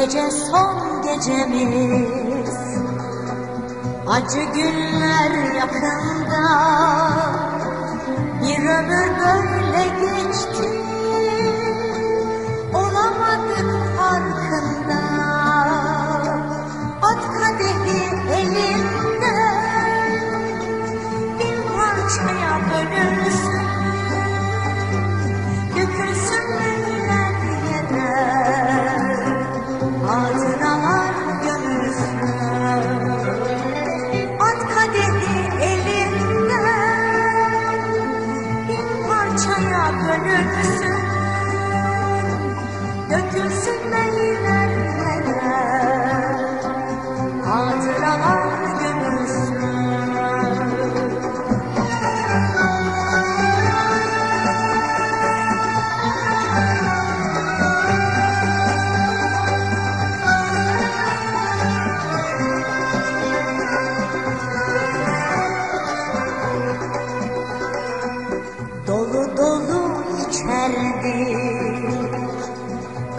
gece son gecemiz. Acı günler yakında Bir ömür böyle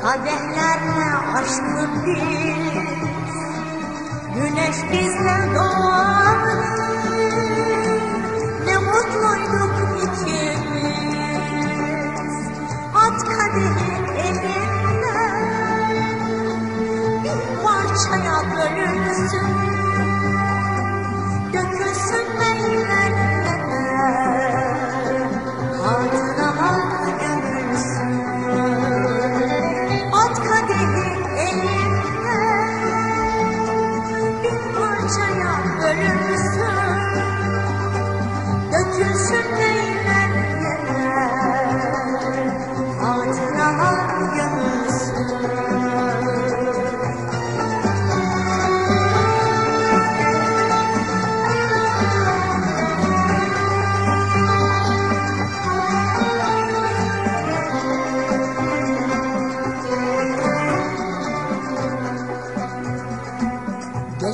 Kadehlerle aşkı biz. Güneş bizle doğardı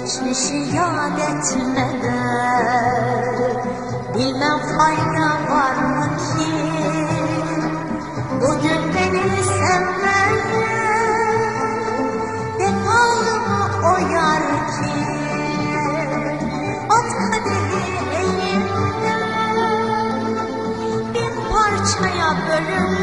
Geçmişi yad etmeden Bilmem fayda var mı ki? Bugün beni sevmeye Defalı mı o yar ki? At kadehi elinden Bir parçaya bölünsün